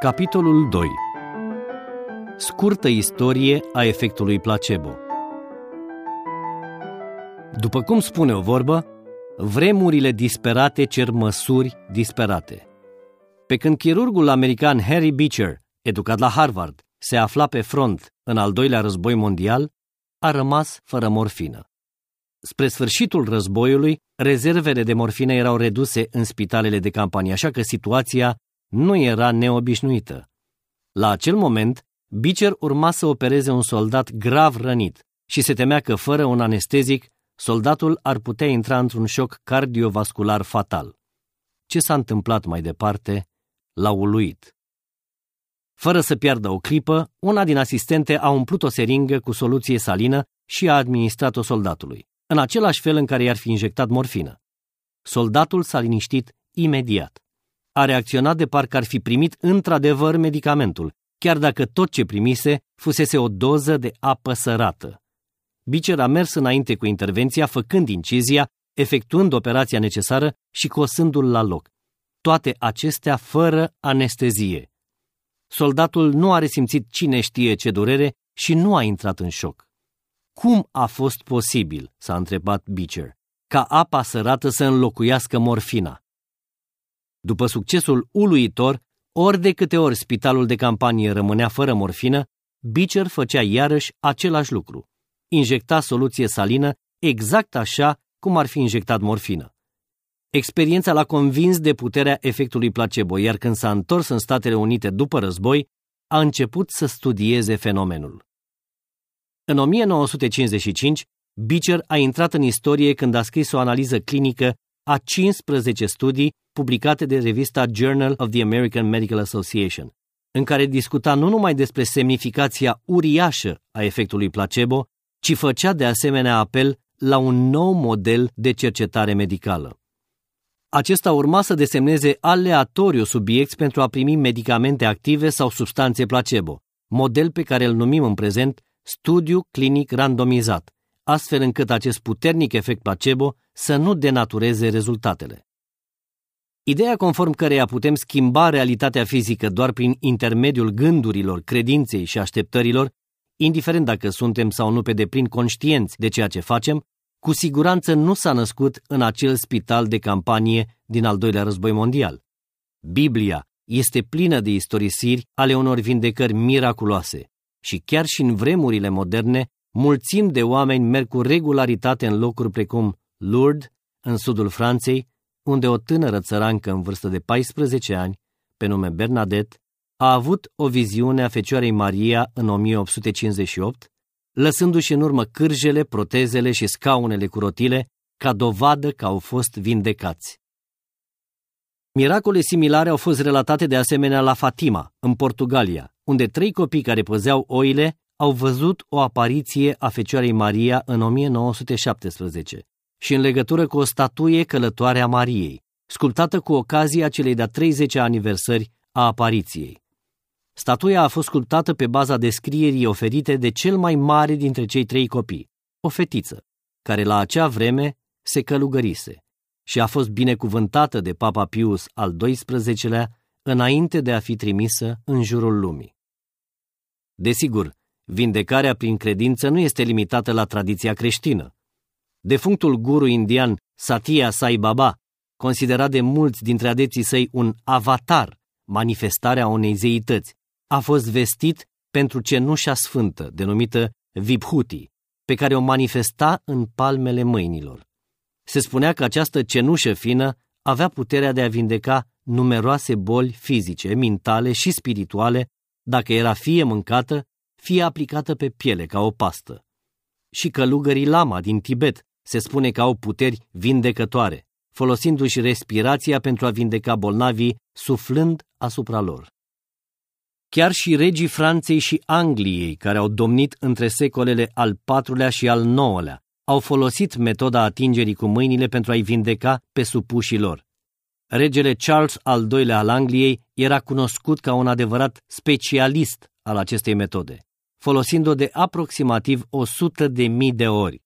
Capitolul 2 Scurtă istorie a efectului placebo După cum spune o vorbă, vremurile disperate cer măsuri disperate. Pe când chirurgul american Harry Beecher, educat la Harvard, se afla pe front în al doilea război mondial, a rămas fără morfină. Spre sfârșitul războiului, rezervele de morfină erau reduse în spitalele de campanie, așa că situația nu era neobișnuită. La acel moment, Beecher urma să opereze un soldat grav rănit și se temea că, fără un anestezic, soldatul ar putea intra într-un șoc cardiovascular fatal. Ce s-a întâmplat mai departe l-a uluit. Fără să piardă o clipă, una din asistente a umplut o seringă cu soluție salină și a administrat-o soldatului, în același fel în care i-ar fi injectat morfină. Soldatul s-a liniștit imediat. A reacționat de parcă ar fi primit într-adevăr medicamentul, chiar dacă tot ce primise fusese o doză de apă sărată. Bicer a mers înainte cu intervenția, făcând incizia, efectuând operația necesară și cosându-l la loc. Toate acestea fără anestezie. Soldatul nu a resimțit cine știe ce durere și nu a intrat în șoc. Cum a fost posibil, s-a întrebat Beecher, ca apa sărată să înlocuiască morfina? După succesul uluitor, ori de câte ori spitalul de campanie rămânea fără morfină, Beecher făcea iarăși același lucru. Injecta soluție salină exact așa cum ar fi injectat morfină. Experiența l-a convins de puterea efectului placebo, iar când s-a întors în Statele Unite după război, a început să studieze fenomenul. În 1955, Beecher a intrat în istorie când a scris o analiză clinică a 15 studii publicate de revista Journal of the American Medical Association, în care discuta nu numai despre semnificația uriașă a efectului placebo, ci făcea de asemenea apel la un nou model de cercetare medicală. Acesta urma să desemneze aleatoriu subiecti pentru a primi medicamente active sau substanțe placebo, model pe care îl numim în prezent studiu clinic randomizat, astfel încât acest puternic efect placebo să nu denatureze rezultatele. Ideea conform căreia putem schimba realitatea fizică doar prin intermediul gândurilor, credinței și așteptărilor, indiferent dacă suntem sau nu pe deplin conștienți de ceea ce facem, cu siguranță nu s-a născut în acel spital de campanie din al doilea război mondial. Biblia este plină de istorisiri ale unor vindecări miraculoase și chiar și în vremurile moderne, mulțimi de oameni merg cu regularitate în locuri precum Lourdes, în sudul Franței, unde o tânără țărancă în vârstă de 14 ani, pe nume Bernadette, a avut o viziune a Fecioarei Maria în 1858, lăsându-și în urmă cârjele, protezele și scaunele cu rotile, ca dovadă că au fost vindecați. Miracole similare au fost relatate de asemenea la Fatima, în Portugalia, unde trei copii care păzeau oile au văzut o apariție a Fecioarei Maria în 1917 și în legătură cu o statuie călătoare a Mariei, sculptată cu ocazia celei de-a 30-a aniversări a apariției. Statuia a fost sculptată pe baza descrierii oferite de cel mai mare dintre cei trei copii, o fetiță, care la acea vreme se călugărise și a fost binecuvântată de Papa Pius al XII-lea înainte de a fi trimisă în jurul lumii. Desigur, vindecarea prin credință nu este limitată la tradiția creștină. Defunctul guru indian Satya Sai Baba, considerat de mulți dintre adeții săi un avatar, manifestarea unei zeități, a fost vestit pentru cenușa sfântă, denumită Vibhuti, pe care o manifesta în palmele mâinilor. Se spunea că această cenușă fină avea puterea de a vindeca numeroase boli fizice, mentale și spirituale, dacă era fie mâncată, fie aplicată pe piele ca o pastă. Și călugării lama din Tibet se spune că au puteri vindecătoare, folosindu-și respirația pentru a vindeca bolnavii, suflând asupra lor. Chiar și regii Franței și Angliei, care au domnit între secolele al IV-lea și al IX-lea, au folosit metoda atingerii cu mâinile pentru a-i vindeca pe supușii lor. Regele Charles al II-lea al Angliei era cunoscut ca un adevărat specialist al acestei metode, folosind-o de aproximativ 100 de mii de ori.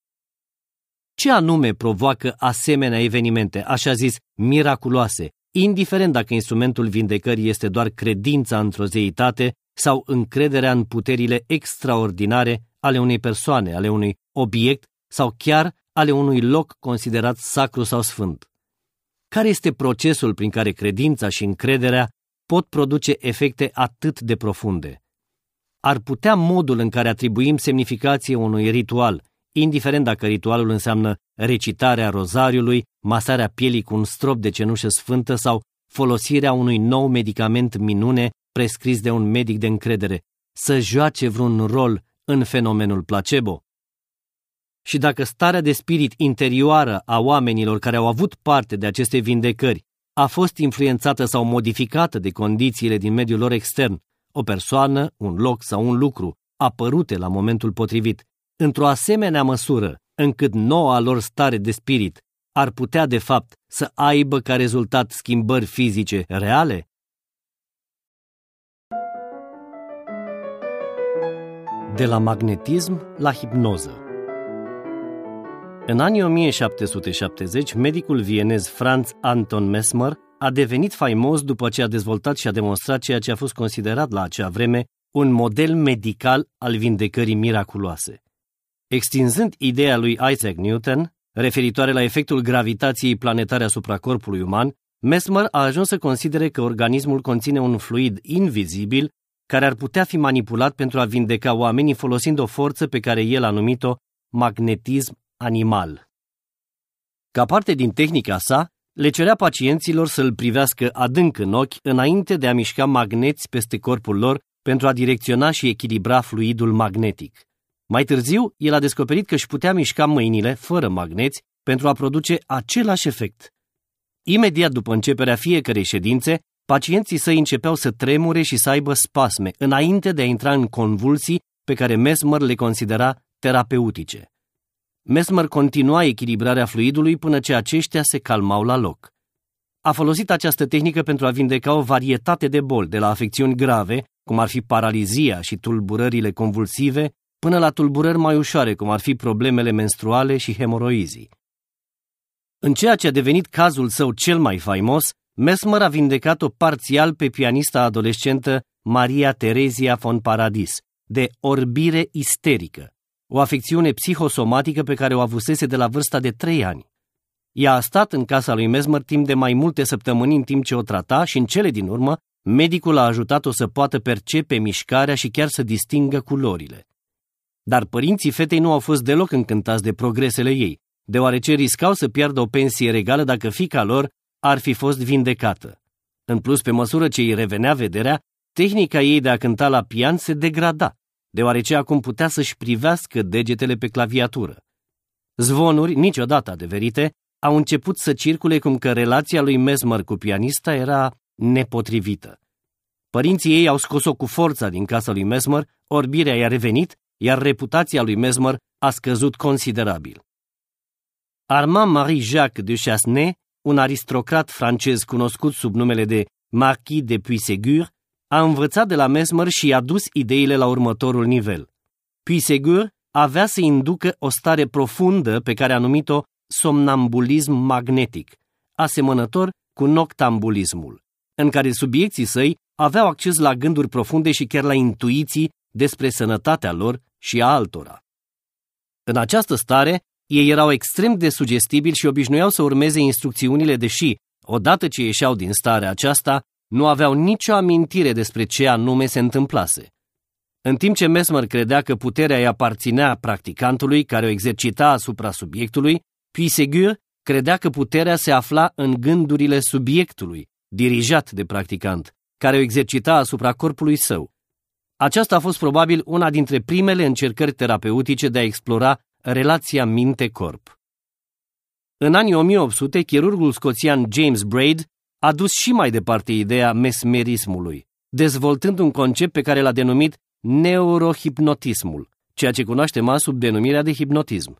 Ce anume provoacă asemenea evenimente, așa zis, miraculoase, indiferent dacă instrumentul vindecării este doar credința într-o zeitate sau încrederea în puterile extraordinare ale unei persoane, ale unui obiect sau chiar ale unui loc considerat sacru sau sfânt. Care este procesul prin care credința și încrederea pot produce efecte atât de profunde? Ar putea modul în care atribuim semnificație unui ritual, indiferent dacă ritualul înseamnă recitarea rozariului, masarea pielii cu un strop de cenușă sfântă sau folosirea unui nou medicament minune prescris de un medic de încredere, să joace vreun rol în fenomenul placebo. Și dacă starea de spirit interioară a oamenilor care au avut parte de aceste vindecări a fost influențată sau modificată de condițiile din mediul lor extern, o persoană, un loc sau un lucru, apărute la momentul potrivit, într-o asemenea măsură încât noua lor stare de spirit ar putea de fapt să aibă ca rezultat schimbări fizice reale? De la magnetism la hipnoză În anii 1770, medicul vienez Franz Anton Mesmer a devenit faimos după ce a dezvoltat și a demonstrat ceea ce a fost considerat la acea vreme un model medical al vindecării miraculoase. Extinzând ideea lui Isaac Newton, referitoare la efectul gravitației planetare asupra corpului uman, Mesmer a ajuns să considere că organismul conține un fluid invizibil care ar putea fi manipulat pentru a vindeca oamenii folosind o forță pe care el a numit-o magnetism animal. Ca parte din tehnica sa, le cerea pacienților să-l privească adânc în ochi înainte de a mișca magneți peste corpul lor pentru a direcționa și echilibra fluidul magnetic. Mai târziu, el a descoperit că își putea mișca mâinile fără magneți pentru a produce același efect. Imediat după începerea fiecărei ședințe, pacienții săi începeau să tremure și să aibă spasme, înainte de a intra în convulsii pe care Mesmer le considera terapeutice. Mesmer continua echilibrarea fluidului până ce aceștia se calmau la loc. A folosit această tehnică pentru a vindeca o varietate de boli, de la afecțiuni grave, cum ar fi paralizia și tulburările convulsive, până la tulburări mai ușoare, cum ar fi problemele menstruale și hemoroizii. În ceea ce a devenit cazul său cel mai faimos, Mesmer a vindecat-o parțial pe pianista adolescentă Maria Terezia von Paradis, de orbire isterică, o afecțiune psihosomatică pe care o avusese de la vârsta de trei ani. Ea a stat în casa lui Mesmer timp de mai multe săptămâni în timp ce o trata și în cele din urmă, medicul a ajutat-o să poată percepe mișcarea și chiar să distingă culorile. Dar părinții fetei nu au fost deloc încântați de progresele ei, deoarece riscau să piardă o pensie regală dacă fica lor ar fi fost vindecată. În plus, pe măsură ce îi revenea vederea, tehnica ei de a cânta la pian se degrada, deoarece acum putea să-și privească degetele pe claviatură. Zvonuri, niciodată adeverite, au început să circule cum că relația lui Mesmer cu pianista era nepotrivită. Părinții ei au scos-o cu forța din casa lui Mesmer, orbirea i-a revenit iar reputația lui Mesmer a scăzut considerabil. Armand Marie-Jacques de Chassenay, un aristocrat francez cunoscut sub numele de Marquis de Puisegur, a învățat de la Mesmer și a dus ideile la următorul nivel. Puisegur avea să inducă o stare profundă pe care a numit-o somnambulism magnetic, asemănător cu noctambulismul, în care subiecții săi aveau acces la gânduri profunde și chiar la intuiții despre sănătatea lor și a altora. În această stare, ei erau extrem de sugestibili și obișnuiau să urmeze instrucțiunile, deși, odată ce ieșeau din starea aceasta, nu aveau nicio amintire despre ce anume se întâmplase. În timp ce Mesmer credea că puterea îi aparținea practicantului care o exercita asupra subiectului, Puisegur credea că puterea se afla în gândurile subiectului, dirijat de practicant, care o exercita asupra corpului său. Aceasta a fost probabil una dintre primele încercări terapeutice de a explora relația minte-corp. În anii 1800, chirurgul scoțian James Braid a dus și mai departe ideea mesmerismului, dezvoltând un concept pe care l-a denumit neurohipnotismul, ceea ce cunoaștem azi sub denumirea de hipnotism.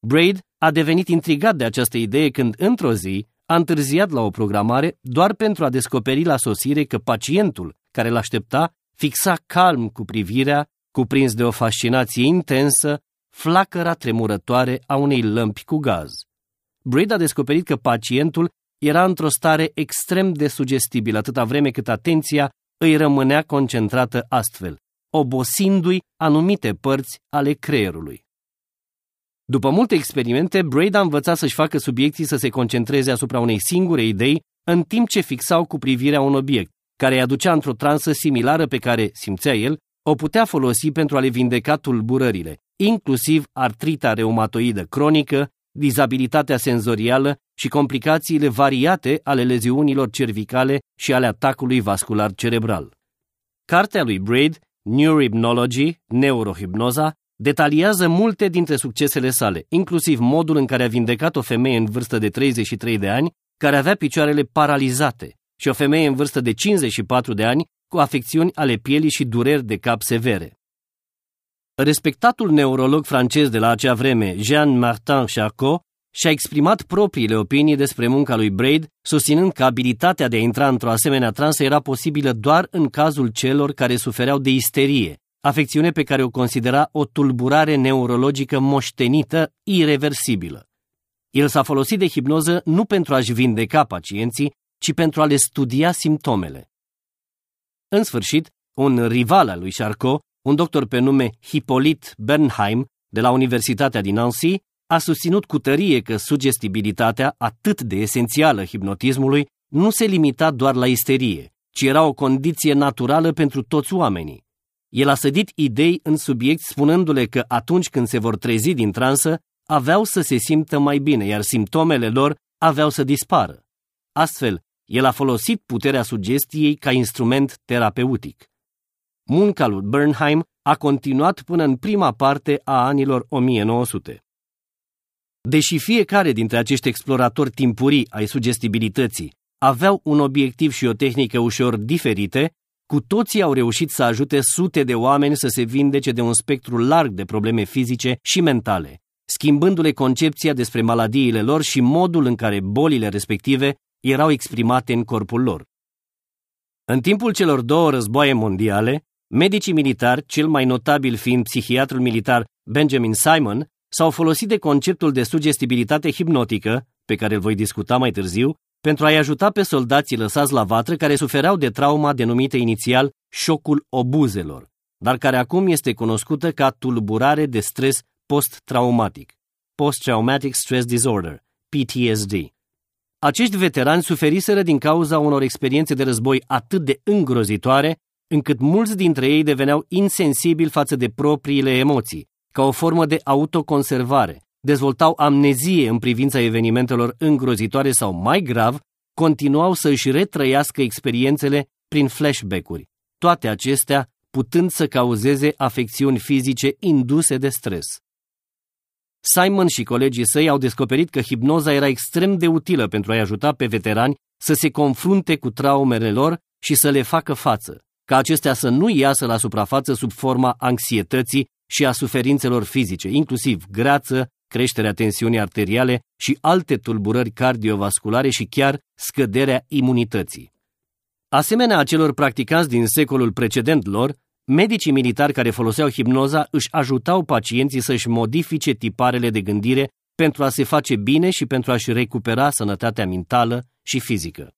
Braid a devenit intrigat de această idee când, într-o zi, a întârziat la o programare doar pentru a descoperi la sosire că pacientul care l-aștepta fixa calm cu privirea, cuprins de o fascinație intensă, flacăra tremurătoare a unei lămpi cu gaz. Braid a descoperit că pacientul era într-o stare extrem de sugestibilă atâta vreme cât atenția îi rămânea concentrată astfel, obosindu-i anumite părți ale creierului. După multe experimente, Braid a învățat să-și facă subiecții să se concentreze asupra unei singure idei, în timp ce fixau cu privirea un obiect, care îi aducea într-o transă similară pe care, simțea el, o putea folosi pentru a le vindeca tulburările, inclusiv artrita reumatoidă cronică, dizabilitatea senzorială și complicațiile variate ale leziunilor cervicale și ale atacului vascular cerebral. Cartea lui Braid, Neurohypnology, Neurohipnoza, detaliază multe dintre succesele sale, inclusiv modul în care a vindecat o femeie în vârstă de 33 de ani care avea picioarele paralizate și o femeie în vârstă de 54 de ani cu afecțiuni ale pielii și dureri de cap severe. Respectatul neurolog francez de la acea vreme, Jean-Martin Charcot, și-a exprimat propriile opinii despre munca lui Braid, susținând că abilitatea de a intra într-o asemenea transă era posibilă doar în cazul celor care sufereau de isterie, afecțiune pe care o considera o tulburare neurologică moștenită irreversibilă. El s-a folosit de hipnoză nu pentru a-și vindeca pacienții, ci pentru a le studia simptomele. În sfârșit, un rival al lui Charcot, un doctor pe nume Hippolyte Bernheim, de la Universitatea din Nancy, a susținut cu tărie că sugestibilitatea, atât de esențială hipnotismului, nu se limita doar la isterie, ci era o condiție naturală pentru toți oamenii. El a sădit idei în subiect spunându-le că atunci când se vor trezi din transă, aveau să se simtă mai bine, iar simptomele lor aveau să dispară. Astfel, el a folosit puterea sugestiei ca instrument terapeutic. Munca lui Bernheim a continuat până în prima parte a anilor 1900. Deși fiecare dintre acești exploratori timpurii ai sugestibilității aveau un obiectiv și o tehnică ușor diferite, cu toții au reușit să ajute sute de oameni să se vindece de un spectru larg de probleme fizice și mentale, schimbându-le concepția despre maladiile lor și modul în care bolile respective erau exprimate în corpul lor. În timpul celor două războaie mondiale, medicii militari, cel mai notabil fiind psihiatrul militar Benjamin Simon, s-au folosit de conceptul de sugestibilitate hipnotică, pe care îl voi discuta mai târziu, pentru a-i ajuta pe soldații lăsați la vatră care sufereau de trauma denumită inițial șocul obuzelor, dar care acum este cunoscută ca tulburare de stres post-traumatic, Post-Traumatic Stress Disorder, PTSD. Acești veterani suferiseră din cauza unor experiențe de război atât de îngrozitoare, încât mulți dintre ei deveneau insensibili față de propriile emoții, ca o formă de autoconservare, dezvoltau amnezie în privința evenimentelor îngrozitoare sau, mai grav, continuau să își retrăiască experiențele prin flashback-uri, toate acestea putând să cauzeze afecțiuni fizice induse de stres. Simon și colegii săi au descoperit că hipnoza era extrem de utilă pentru a-i ajuta pe veterani să se confrunte cu traumele lor și să le facă față, ca acestea să nu iasă la suprafață sub forma anxietății și a suferințelor fizice, inclusiv greață, creșterea tensiunii arteriale și alte tulburări cardiovasculare și chiar scăderea imunității. Asemenea acelor practicanți din secolul precedent lor, medicii militari care foloseau hipnoza își ajutau pacienții să-și modifice tiparele de gândire pentru a se face bine și pentru a-și recupera sănătatea mentală și fizică.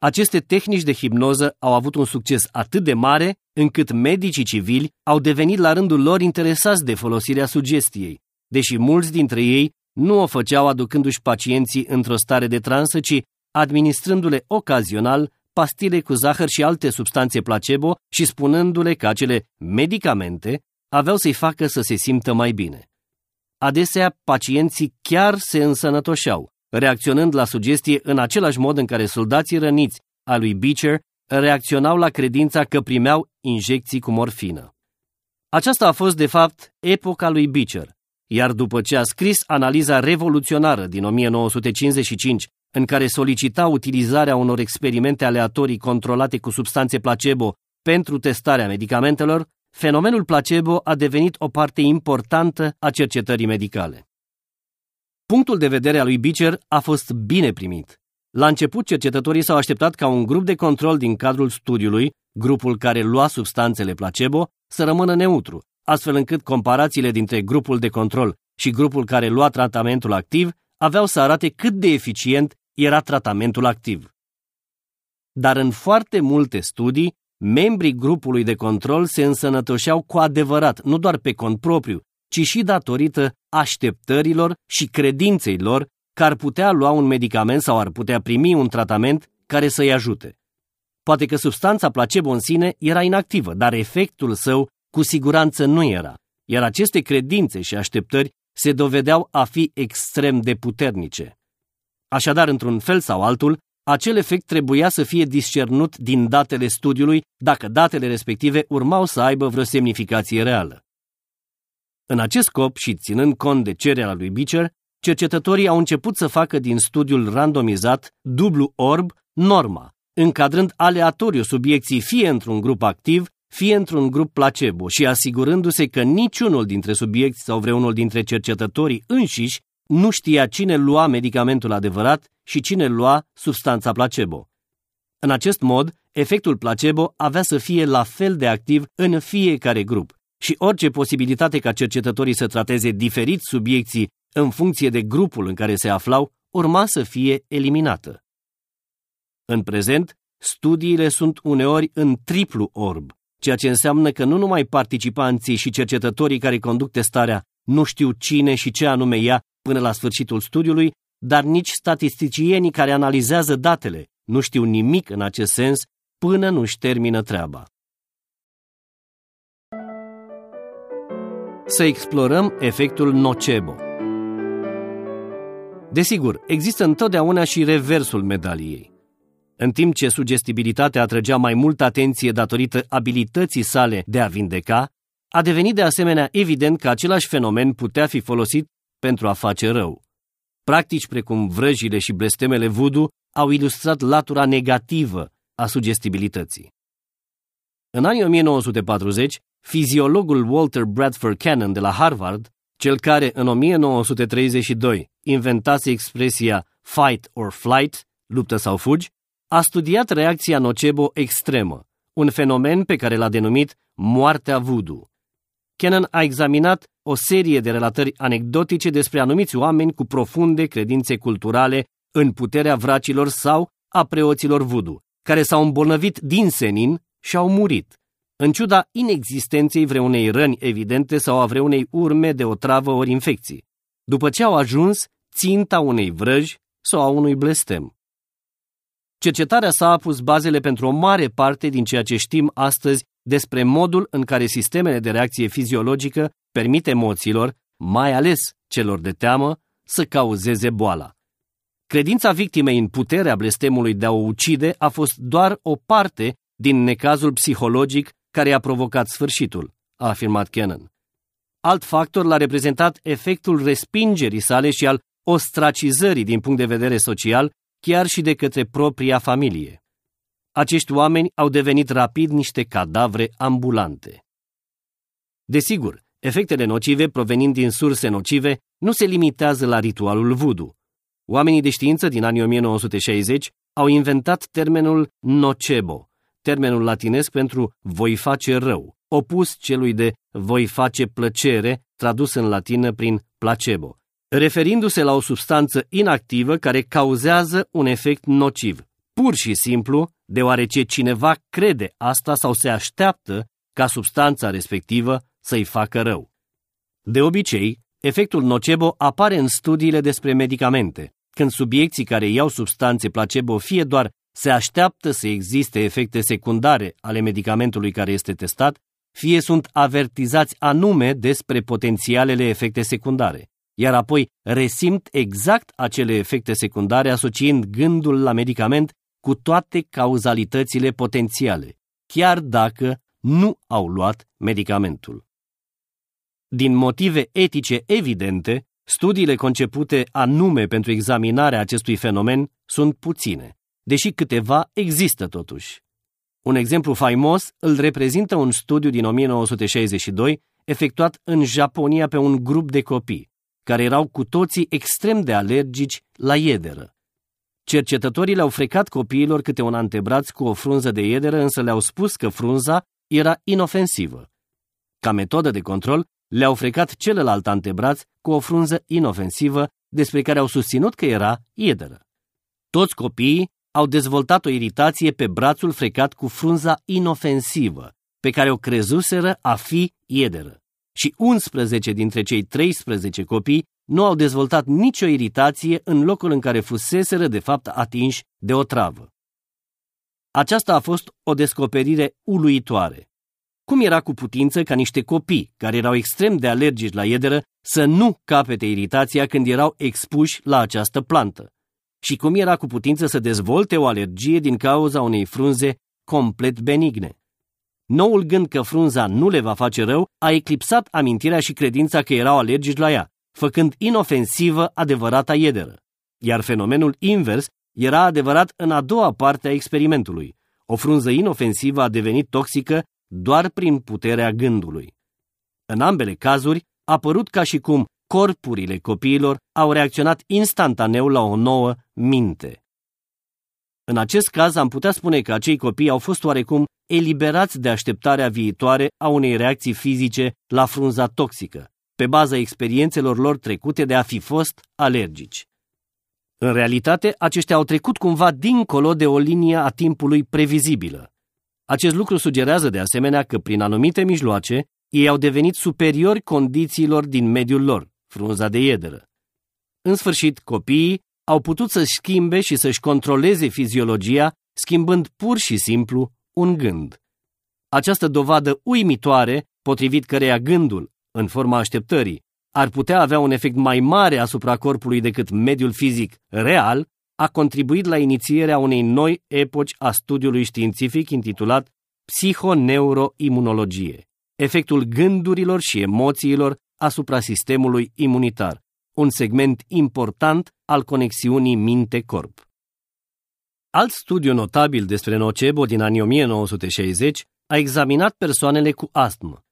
Aceste tehnici de hipnoză au avut un succes atât de mare încât medicii civili au devenit la rândul lor interesați de folosirea sugestiei, deși mulți dintre ei nu o făceau aducându-și pacienții într-o stare de transă, ci administrându-le ocazional pastile cu zahăr și alte substanțe placebo și spunându-le că acele medicamente aveau să-i facă să se simtă mai bine. Adesea, pacienții chiar se însănătoșeau, reacționând la sugestie în același mod în care soldații răniți a lui Beecher reacționau la credința că primeau injecții cu morfină. Aceasta a fost, de fapt, epoca lui Beecher, iar după ce a scris analiza revoluționară din 1955, în care solicita utilizarea unor experimente aleatorii controlate cu substanțe placebo pentru testarea medicamentelor, fenomenul placebo a devenit o parte importantă a cercetării medicale. Punctul de vedere al lui Beecher a fost bine primit. La început, cercetătorii s-au așteptat ca un grup de control din cadrul studiului, grupul care lua substanțele placebo, să rămână neutru, astfel încât comparațiile dintre grupul de control și grupul care lua tratamentul activ aveau să arate cât de eficient era tratamentul activ. Dar în foarte multe studii, membrii grupului de control se însănătoșeau cu adevărat, nu doar pe cont propriu, ci și datorită așteptărilor și credinței lor că ar putea lua un medicament sau ar putea primi un tratament care să-i ajute. Poate că substanța placebo în sine era inactivă, dar efectul său cu siguranță nu era, iar aceste credințe și așteptări se dovedeau a fi extrem de puternice. Așadar, într-un fel sau altul, acel efect trebuia să fie discernut din datele studiului dacă datele respective urmau să aibă vreo semnificație reală. În acest scop și ținând cont de cererea lui Beecher, cercetătorii au început să facă din studiul randomizat dublu orb norma, încadrând aleatoriu subiecții fie într-un grup activ, fie într-un grup placebo și asigurându-se că niciunul dintre subiecti sau vreunul dintre cercetătorii înșiși nu știa cine lua medicamentul adevărat și cine lua substanța placebo. În acest mod, efectul placebo avea să fie la fel de activ în fiecare grup și orice posibilitate ca cercetătorii să trateze diferit subiecții în funcție de grupul în care se aflau urma să fie eliminată. În prezent, studiile sunt uneori în triplu orb, ceea ce înseamnă că nu numai participanții și cercetătorii care conduc testarea nu știu cine și ce anume ia până la sfârșitul studiului, dar nici statisticienii care analizează datele nu știu nimic în acest sens până nu-și termină treaba. Să explorăm efectul nocebo. Desigur, există întotdeauna și reversul medaliei. În timp ce sugestibilitatea atrăgea mai multă atenție datorită abilității sale de a vindeca, a devenit de asemenea evident că același fenomen putea fi folosit pentru a face rău. Practici precum vrăjile și blestemele voodoo au ilustrat latura negativă a sugestibilității. În anii 1940, fiziologul Walter Bradford Cannon de la Harvard, cel care în 1932 inventase expresia fight or flight, luptă sau fugi, a studiat reacția nocebo extremă, un fenomen pe care l-a denumit moartea voodoo. Cannon a examinat o serie de relatări anecdotice despre anumiți oameni cu profunde credințe culturale în puterea vracilor sau a preoților voodoo, care s-au îmbolnăvit din senin și au murit, în ciuda inexistenței vreunei răni evidente sau a vreunei urme de o travă ori infecții, după ce au ajuns ținta unei vrăji sau a unui blestem. Cercetarea sa a pus bazele pentru o mare parte din ceea ce știm astăzi despre modul în care sistemele de reacție fiziologică permit emoțiilor, mai ales celor de teamă, să cauzeze boala. Credința victimei în puterea blestemului de a o ucide a fost doar o parte din necazul psihologic care a provocat sfârșitul, a afirmat Cannon. Alt factor l-a reprezentat efectul respingerii sale și al ostracizării din punct de vedere social, chiar și de către propria familie. Acești oameni au devenit rapid niște cadavre ambulante. Desigur, efectele nocive provenind din surse nocive nu se limitează la ritualul voodoo. Oamenii de știință din anii 1960 au inventat termenul nocebo, termenul latinesc pentru voi face rău, opus celui de voi face plăcere, tradus în latină prin placebo, referindu-se la o substanță inactivă care cauzează un efect nociv, pur și simplu deoarece cineva crede asta sau se așteaptă ca substanța respectivă să-i facă rău. De obicei, efectul nocebo apare în studiile despre medicamente, când subiecții care iau substanțe placebo fie doar se așteaptă să existe efecte secundare ale medicamentului care este testat, fie sunt avertizați anume despre potențialele efecte secundare, iar apoi resimt exact acele efecte secundare asociind gândul la medicament cu toate cauzalitățile potențiale, chiar dacă nu au luat medicamentul. Din motive etice evidente, studiile concepute anume pentru examinarea acestui fenomen sunt puține, deși câteva există totuși. Un exemplu faimos îl reprezintă un studiu din 1962 efectuat în Japonia pe un grup de copii, care erau cu toții extrem de alergici la iederă. Cercetătorii le-au frecat copiilor câte un antebraț cu o frunză de iederă, însă le-au spus că frunza era inofensivă. Ca metodă de control, le-au frecat celălalt antebraț cu o frunză inofensivă despre care au susținut că era iederă. Toți copiii au dezvoltat o iritație pe brațul frecat cu frunza inofensivă, pe care o crezuseră a fi iederă. Și 11 dintre cei 13 copii nu au dezvoltat nicio iritație în locul în care fuseseră de fapt atinși de o travă. Aceasta a fost o descoperire uluitoare. Cum era cu putință ca niște copii, care erau extrem de alergici la iederă, să nu capete iritația când erau expuși la această plantă? Și cum era cu putință să dezvolte o alergie din cauza unei frunze complet benigne? Noul gând că frunza nu le va face rău a eclipsat amintirea și credința că erau alergici la ea, făcând inofensivă adevărata iederă. Iar fenomenul invers era adevărat în a doua parte a experimentului. O frunză inofensivă a devenit toxică doar prin puterea gândului. În ambele cazuri, a părut ca și cum corpurile copiilor au reacționat instantaneu la o nouă minte. În acest caz am putea spune că acei copii au fost oarecum eliberați de așteptarea viitoare a unei reacții fizice la frunza toxică, pe baza experiențelor lor trecute de a fi fost alergici. În realitate, aceștia au trecut cumva dincolo de o linie a timpului previzibilă. Acest lucru sugerează de asemenea că prin anumite mijloace ei au devenit superiori condițiilor din mediul lor, frunza de iederă. În sfârșit, copiii au putut să-și schimbe și să-și controleze fiziologia, schimbând pur și simplu un gând. Această dovadă uimitoare, potrivit căreia gândul, în forma așteptării, ar putea avea un efect mai mare asupra corpului decât mediul fizic real, a contribuit la inițierea unei noi epoci a studiului științific intitulat psihoneuroimunologie, efectul gândurilor și emoțiilor asupra sistemului imunitar, un segment important al conexiunii minte-corp. Alt studiu notabil despre nocebo din anii 1960 a examinat persoanele cu astmă.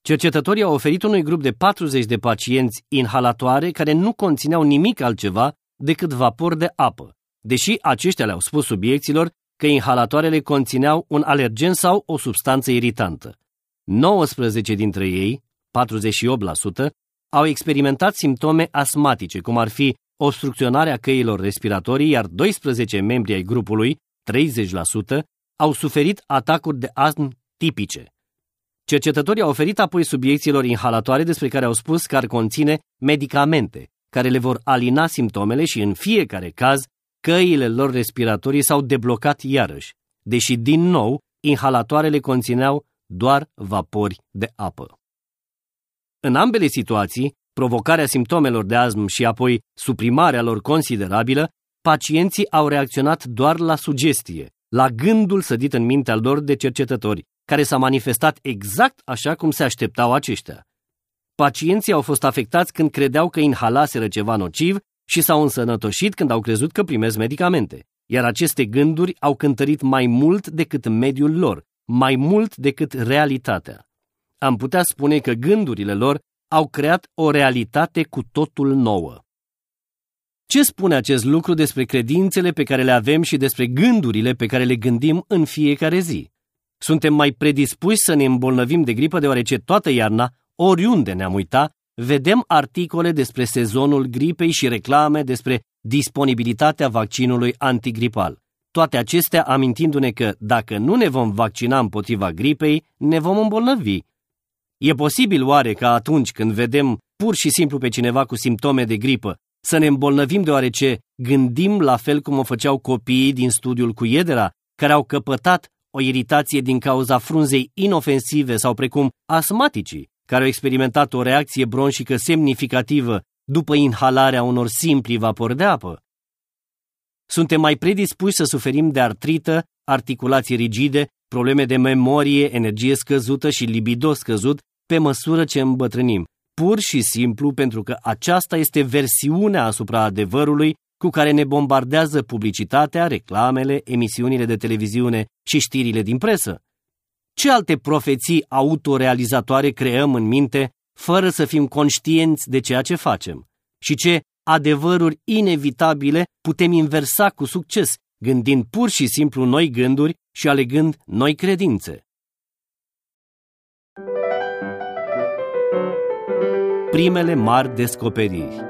Cercetătorii au oferit unui grup de 40 de pacienți inhalatoare care nu conțineau nimic altceva decât vapor de apă, deși aceștia le-au spus subiecților că inhalatoarele conțineau un alergen sau o substanță iritantă. 19 dintre ei, 48%, au experimentat simptome asmatice, cum ar fi obstrucționarea căilor respiratorii, iar 12 membri ai grupului, 30%, au suferit atacuri de astm tipice. Cercetătorii au oferit apoi subiecților inhalatoare despre care au spus că ar conține medicamente, care le vor alina simptomele și în fiecare caz căile lor respiratorii s-au deblocat iarăși, deși din nou inhalatoarele conțineau doar vapori de apă. În ambele situații, provocarea simptomelor de astm și apoi suprimarea lor considerabilă, pacienții au reacționat doar la sugestie, la gândul sădit în mintea lor de cercetători, care s-a manifestat exact așa cum se așteptau aceștia. Pacienții au fost afectați când credeau că inhalaseră ceva nociv și s-au însănătoșit când au crezut că primesc medicamente, iar aceste gânduri au cântărit mai mult decât mediul lor, mai mult decât realitatea. Am putea spune că gândurile lor au creat o realitate cu totul nouă. Ce spune acest lucru despre credințele pe care le avem și despre gândurile pe care le gândim în fiecare zi? Suntem mai predispuși să ne îmbolnăvim de gripă deoarece toată iarna, oriunde ne-am uitat, vedem articole despre sezonul gripei și reclame despre disponibilitatea vaccinului antigripal. Toate acestea amintindu-ne că dacă nu ne vom vaccina împotriva gripei, ne vom îmbolnăvi. E posibil oare ca atunci când vedem pur și simplu pe cineva cu simptome de gripă să ne îmbolnăvim deoarece gândim la fel cum o făceau copiii din studiul cu iedera, care au căpătat o iritație din cauza frunzei inofensive sau precum asmaticii, care au experimentat o reacție bronșică semnificativă după inhalarea unor simpli vapori de apă. Suntem mai predispuși să suferim de artrită, articulații rigide, probleme de memorie, energie scăzută și libido scăzut pe măsură ce îmbătrânim, pur și simplu pentru că aceasta este versiunea asupra adevărului cu care ne bombardează publicitatea, reclamele, emisiunile de televiziune și știrile din presă. Ce alte profeții autorealizatoare creăm în minte fără să fim conștienți de ceea ce facem? Și ce adevăruri inevitabile putem inversa cu succes, gândind pur și simplu noi gânduri și alegând noi credințe? Primele mari descoperiri.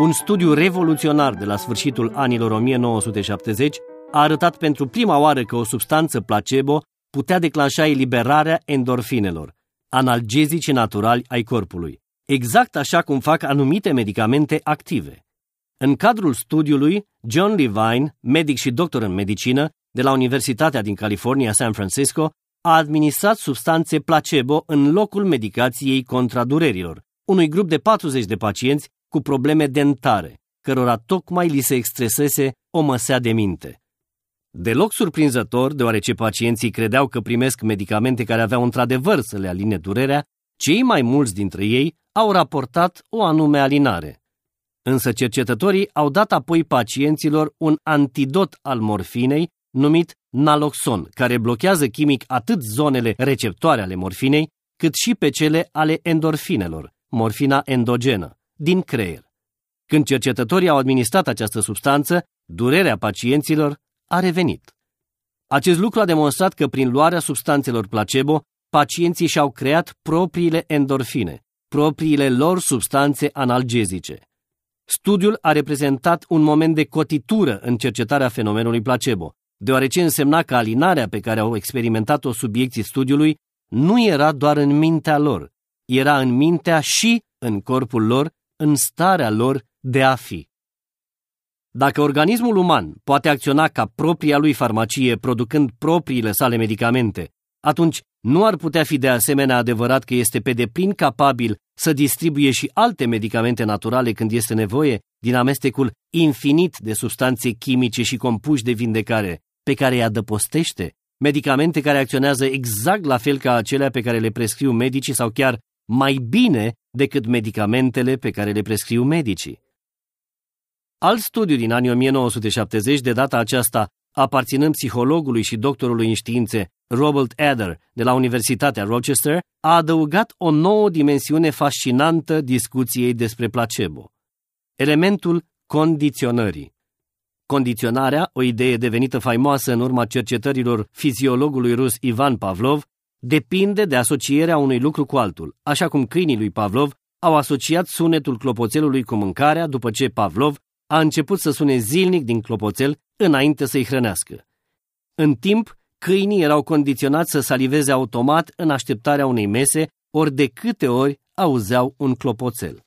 Un studiu revoluționar de la sfârșitul anilor 1970 a arătat pentru prima oară că o substanță placebo putea declanșa eliberarea endorfinelor, analgezici naturali ai corpului, exact așa cum fac anumite medicamente active. În cadrul studiului, John Levine, medic și doctor în medicină de la Universitatea din California, San Francisco, a administrat substanțe placebo în locul medicației contra durerilor, unui grup de 40 de pacienți cu probleme dentare, cărora tocmai li se extresese o măsea de minte. Deloc surprinzător, deoarece pacienții credeau că primesc medicamente care aveau într-adevăr să le aline durerea, cei mai mulți dintre ei au raportat o anume alinare. Însă cercetătorii au dat apoi pacienților un antidot al morfinei numit naloxon, care blochează chimic atât zonele receptoare ale morfinei, cât și pe cele ale endorfinelor, morfina endogenă, din creier. Când cercetătorii au administrat această substanță, durerea pacienților a revenit. Acest lucru a demonstrat că prin luarea substanțelor placebo, pacienții și-au creat propriile endorfine, propriile lor substanțe analgezice. Studiul a reprezentat un moment de cotitură în cercetarea fenomenului placebo, deoarece însemna că alinarea pe care au experimentat-o subiecții studiului nu era doar în mintea lor, era în mintea și în corpul lor, în starea lor de a fi. Dacă organismul uman poate acționa ca propria lui farmacie producând propriile sale medicamente, atunci nu ar putea fi de asemenea adevărat că este pe deplin capabil să distribuie și alte medicamente naturale când este nevoie din amestecul infinit de substanțe chimice și compuși de vindecare pe care îi adăpostește, medicamente care acționează exact la fel ca acelea pe care le prescriu medicii sau chiar mai bine decât medicamentele pe care le prescriu medicii. Alt studiu din anii 1970, de data aceasta aparținând psihologului și doctorului în științe Robert Adler de la Universitatea Rochester, a adăugat o nouă dimensiune fascinantă discuției despre placebo. Elementul condiționării. Condiționarea, o idee devenită faimoasă în urma cercetărilor fiziologului rus Ivan Pavlov, depinde de asocierea unui lucru cu altul, așa cum câinii lui Pavlov au asociat sunetul clopoțelului cu mâncarea după ce Pavlov a început să sune zilnic din clopoțel înainte să-i hrănească. În timp, câinii erau condiționați să saliveze automat în așteptarea unei mese, ori de câte ori auzeau un clopoțel.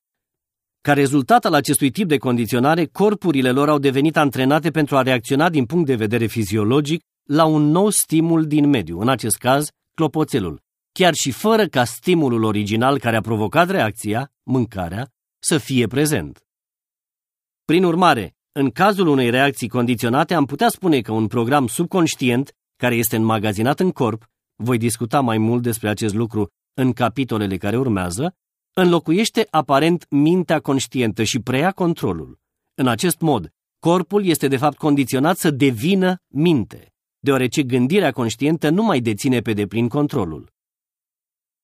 Ca rezultat al acestui tip de condiționare, corpurile lor au devenit antrenate pentru a reacționa din punct de vedere fiziologic la un nou stimul din mediu, în acest caz, clopoțelul, chiar și fără ca stimulul original care a provocat reacția, mâncarea, să fie prezent. Prin urmare, în cazul unei reacții condiționate, am putea spune că un program subconștient, care este înmagazinat în corp, voi discuta mai mult despre acest lucru în capitolele care urmează, înlocuiește aparent mintea conștientă și preia controlul. În acest mod, corpul este de fapt condiționat să devină minte, deoarece gândirea conștientă nu mai deține pe deplin controlul.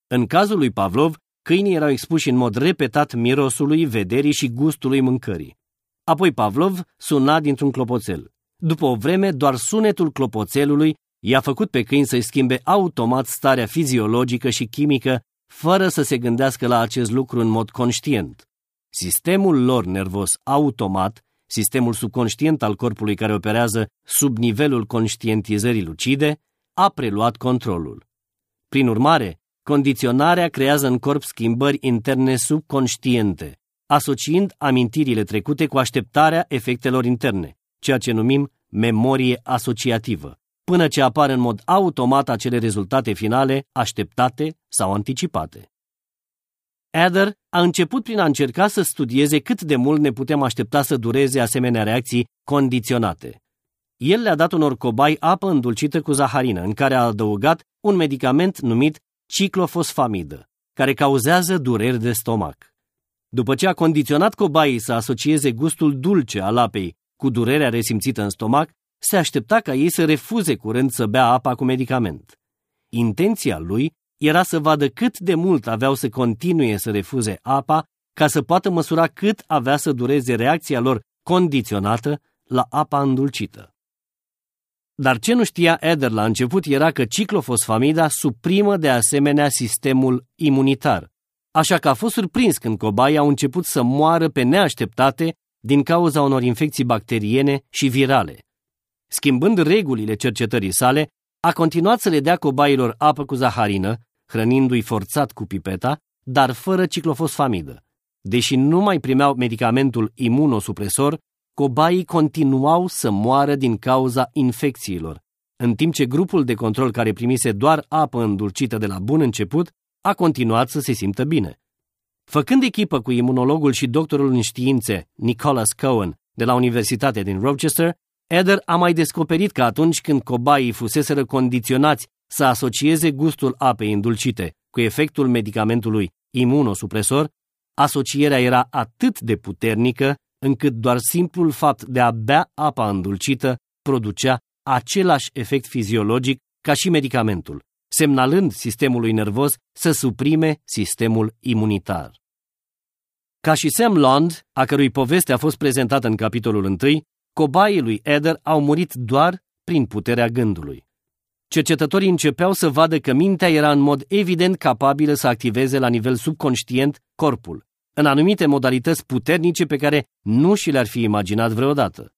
În cazul lui Pavlov, câinii erau expuși în mod repetat mirosului, vederii și gustului mâncării. Apoi Pavlov suna dintr-un clopoțel. După o vreme, doar sunetul clopoțelului i-a făcut pe câini să-i schimbe automat starea fiziologică și chimică, fără să se gândească la acest lucru în mod conștient. Sistemul lor nervos automat, sistemul subconștient al corpului care operează sub nivelul conștientizării lucide, a preluat controlul. Prin urmare, condiționarea creează în corp schimbări interne subconștiente, asociind amintirile trecute cu așteptarea efectelor interne, ceea ce numim memorie asociativă, până ce apar în mod automat acele rezultate finale așteptate sau anticipate. Adler a început prin a încerca să studieze cât de mult ne putem aștepta să dureze asemenea reacții condiționate. El le-a dat unor cobai apă îndulcită cu zaharină, în care a adăugat un medicament numit ciclofosfamidă, care cauzează dureri de stomac. După ce a condiționat cobaii să asocieze gustul dulce al apei cu durerea resimțită în stomac, se aștepta ca ei să refuze curând să bea apa cu medicament. Intenția lui era să vadă cât de mult aveau să continue să refuze apa ca să poată măsura cât avea să dureze reacția lor condiționată la apa îndulcită. Dar ce nu știa Eder la început era că ciclofosfamida suprimă de asemenea sistemul imunitar, așa că a fost surprins când cobaii au început să moară pe neașteptate din cauza unor infecții bacteriene și virale. Schimbând regulile cercetării sale, a continuat să le dea cobailor apă cu zaharină, hrănindu-i forțat cu pipeta, dar fără ciclofosfamidă. Deși nu mai primeau medicamentul imunosupresor, cobaii continuau să moară din cauza infecțiilor, în timp ce grupul de control care primise doar apă îndulcită de la bun început a continuat să se simtă bine. Făcând echipă cu imunologul și doctorul în științe Nicholas Cohen de la Universitatea din Rochester, Eder a mai descoperit că atunci când cobaii fuseseră condiționați să asocieze gustul apei îndulcite cu efectul medicamentului imunosupresor, asocierea era atât de puternică încât doar simplul fapt de a bea apa îndulcită producea același efect fiziologic ca și medicamentul, semnalând sistemului nervos să suprime sistemul imunitar. Ca și Sam Lond, a cărui poveste a fost prezentată în capitolul 1, cobaii lui Eder au murit doar prin puterea gândului. Cercetătorii începeau să vadă că mintea era în mod evident capabilă să activeze la nivel subconștient corpul, în anumite modalități puternice pe care nu și le-ar fi imaginat vreodată.